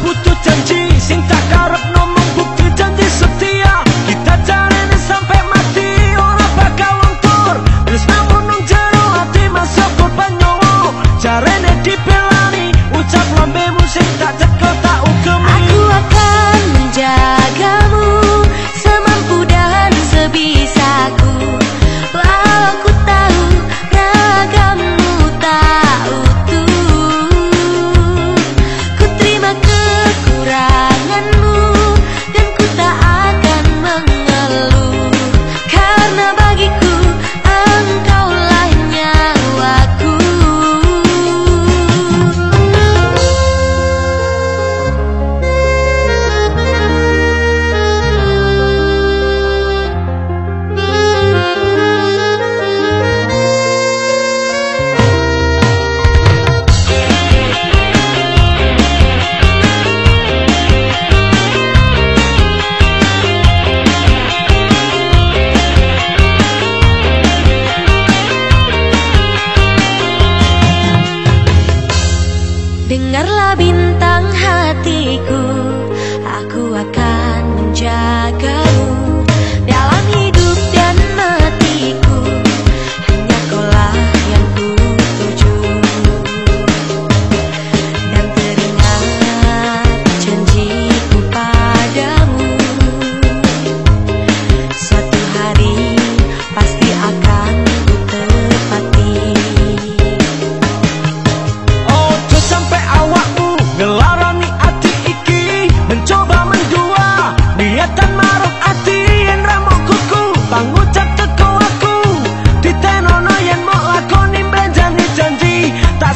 butuh janji sing tak karep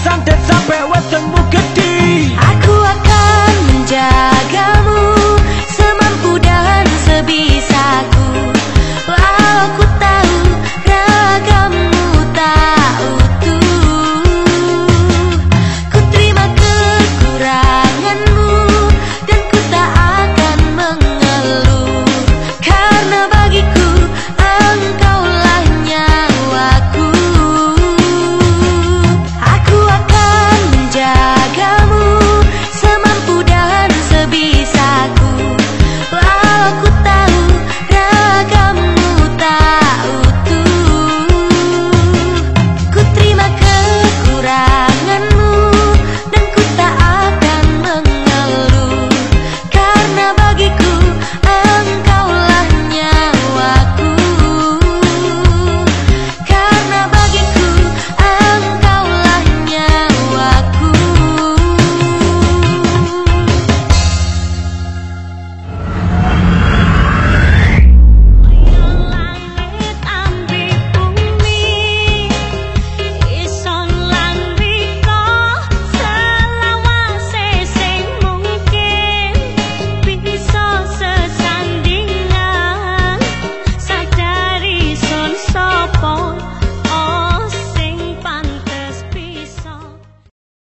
something, something, what's the